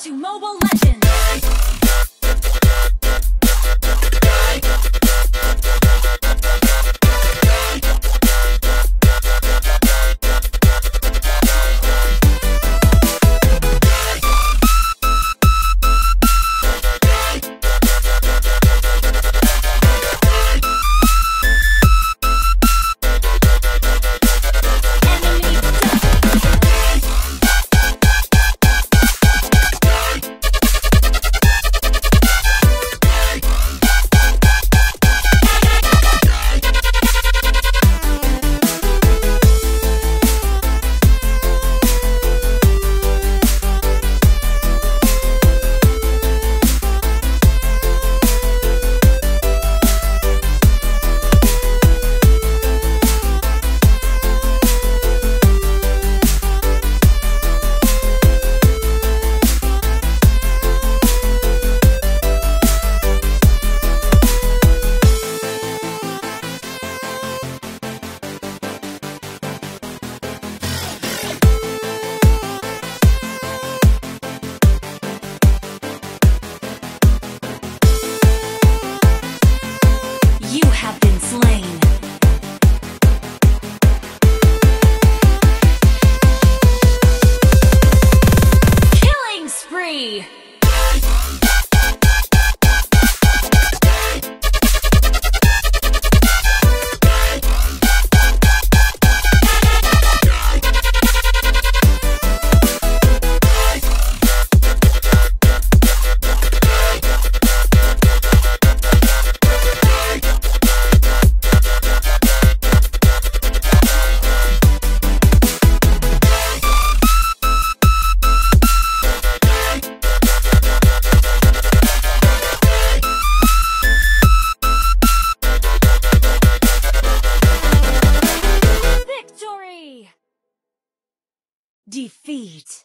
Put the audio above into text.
to Mobile Legends. Defeat.